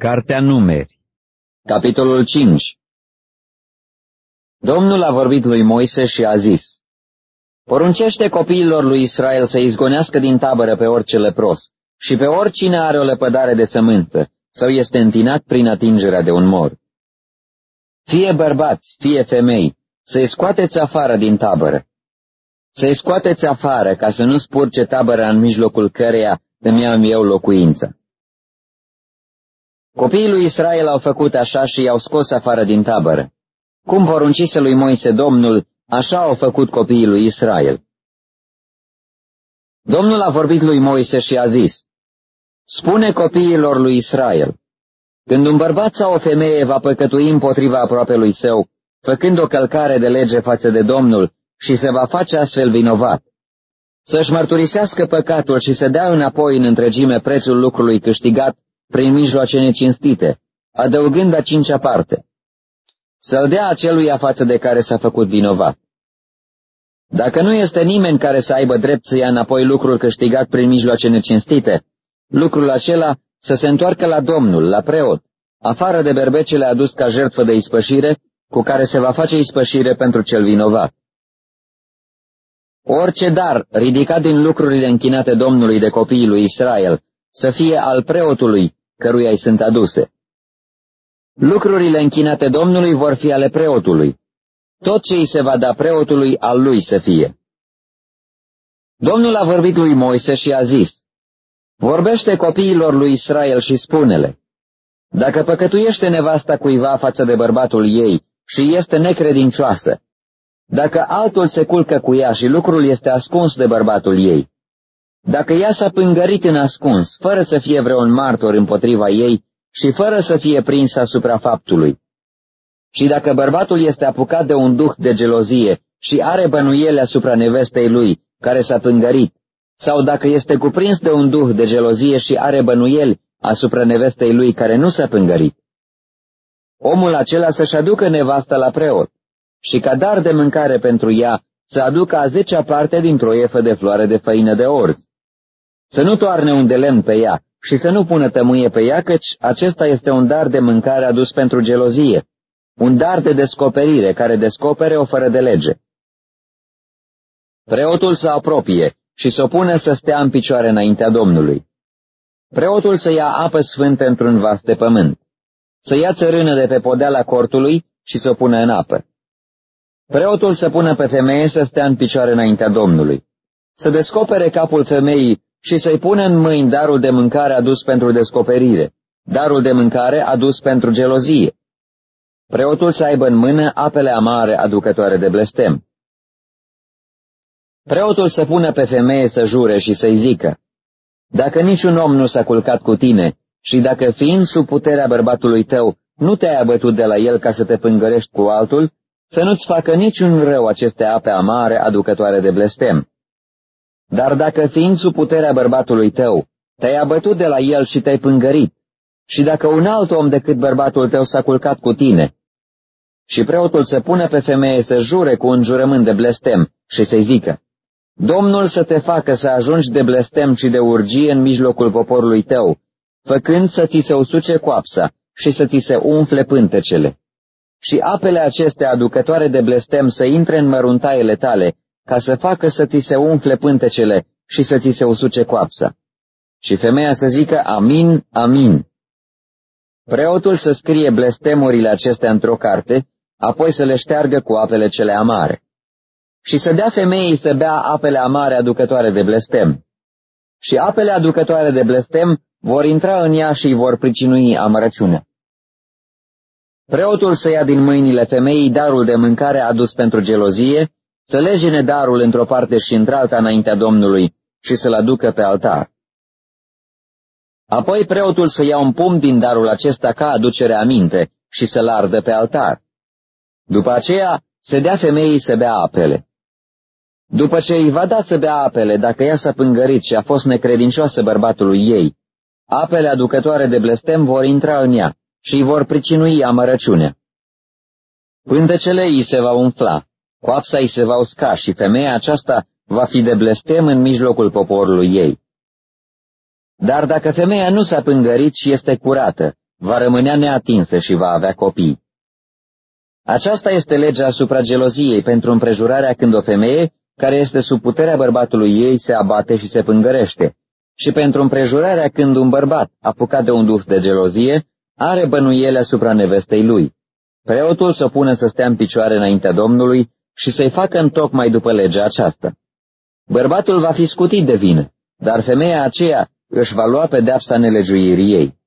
Cartea Numeri Capitolul 5 Domnul a vorbit lui Moise și a zis, Poruncește copiilor lui Israel să izgonească din tabără pe orice lepros și pe oricine are o lepădare de sămânță sau este întinat prin atingerea de un mor. Fie bărbați, fie femei, să-i scoateți afară din tabără. Să-i scoateți afară ca să nu spurce tabăra în mijlocul căreia îmi am eu locuința. Copiii lui Israel au făcut așa și i-au scos afară din tabără. Cum poruncise lui Moise Domnul, așa au făcut copiii lui Israel. Domnul a vorbit lui Moise și a zis, Spune copiilor lui Israel, când un bărbat sau o femeie va păcătui împotriva aproapelui său, făcând o călcare de lege față de Domnul și se va face astfel vinovat, să-și mărturisească păcatul și să dea înapoi în întregime prețul lucrului câștigat prin mijloace necinstite, adăugând a cincea parte. Să-l dea aceluia față de care s-a făcut vinovat. Dacă nu este nimeni care să aibă drept să ia înapoi lucrul câștigat prin mijloace necinstite, lucrul acela să se întoarcă la Domnul, la preot, afară de berbecele adus ca jertfă de ispășire, cu care se va face ispășire pentru cel vinovat. Orice dar ridicat din lucrurile închinate Domnului de copiii lui Israel să fie al preotului căruia îi sunt aduse. Lucrurile închinate Domnului vor fi ale preotului. Tot ce îi se va da preotului al lui să fie. Domnul a vorbit lui Moise și a zis, Vorbește copiilor lui Israel și spune-le, Dacă păcătuiește nevasta cuiva față de bărbatul ei și este necredincioasă, dacă altul se culcă cu ea și lucrul este ascuns de bărbatul ei, dacă ea s-a pângărit în ascuns, fără să fie vreun martor împotriva ei și fără să fie prins asupra faptului, și dacă bărbatul este apucat de un duh de gelozie și are bănuiele asupra nevestei lui, care s-a pângărit, sau dacă este cuprins de un duh de gelozie și are bănuieli asupra nevestei lui care nu s-a pângărit, omul acela să-și aducă nevasta la preot și ca dar de mâncare pentru ea să aducă a zecea parte dintr-o efă de floare de făină de orz. Să nu toarne un de lemn pe ea și să nu pună tămâie pe ea, căci acesta este un dar de mâncare adus pentru gelozie, un dar de descoperire care descopere o fără de lege. Preotul să apropie și să o pună să stea în picioare înaintea Domnului. Preotul să ia apă sfântă într-un vas de pământ, să ia țărână de pe podeala cortului și să o pună în apă. Preotul să pună pe femeie să stea în picioare înaintea Domnului, să descopere capul femeii și să-i pună în mâini darul de mâncare adus pentru descoperire, darul de mâncare adus pentru gelozie. Preotul să aibă în mână apele amare aducătoare de blestem. Preotul să pună pe femeie să jure și să-i zică, Dacă niciun om nu s-a culcat cu tine și dacă fiind sub puterea bărbatului tău, nu te-ai abătut de la el ca să te pângărești cu altul, să nu-ți facă niciun rău aceste ape amare aducătoare de blestem. Dar dacă fiind sub puterea bărbatului tău, te-ai abătut de la el și te-ai pângărit, și dacă un alt om decât bărbatul tău s-a culcat cu tine, și preotul să pună pe femeie să jure cu un jurământ de blestem și să-i zică, Domnul să te facă să ajungi de blestem și de urgie în mijlocul poporului tău, făcând să ți se usuce coapsa și să ți se umfle pântecele. Și apele acestea aducătoare de blestem să intre în măruntaiele tale ca să facă să ți se umfle pântecele și să ți se usuce coapsa. Și femeia să zică amin, amin. Preotul să scrie blestemurile acestea într-o carte, apoi să le șteargă cu apele cele amare. Și să dea femeii să bea apele amare aducătoare de blestem. Și apele aducătoare de blestem vor intra în ea și îi vor pricinui amărăciunea. Preotul să ia din mâinile femeii darul de mâncare adus pentru gelozie să legine darul într-o parte și într-alta înaintea Domnului și să-l aducă pe altar. Apoi preotul să ia un pumn din darul acesta ca aducere aminte și să-l ardă pe altar. După aceea se dea femeii să bea apele. După ce îi va da să bea apele, dacă ea s-a pângărit și a fost necredincioasă bărbatului ei, apele aducătoare de blestem vor intra în ea și îi vor pricinui amărăciunea. Pântecele îi se va umfla coapsa îi se va usca și femeia aceasta va fi de blestem în mijlocul poporului ei. Dar dacă femeia nu s-a pângărit și este curată, va rămânea neatinsă și va avea copii. Aceasta este legea asupra geloziei pentru împrejurarea când o femeie, care este sub puterea bărbatului ei, se abate și se pângărește, și pentru împrejurarea când un bărbat, apucat de un duh de gelozie, are bănuiele asupra nevestei lui. Preotul să pună să stea în picioare înaintea Domnului și să-i facă întocmai după legea aceasta. Bărbatul va fi scutit de vină, dar femeia aceea își va lua pedeapsa nelegiuirii ei.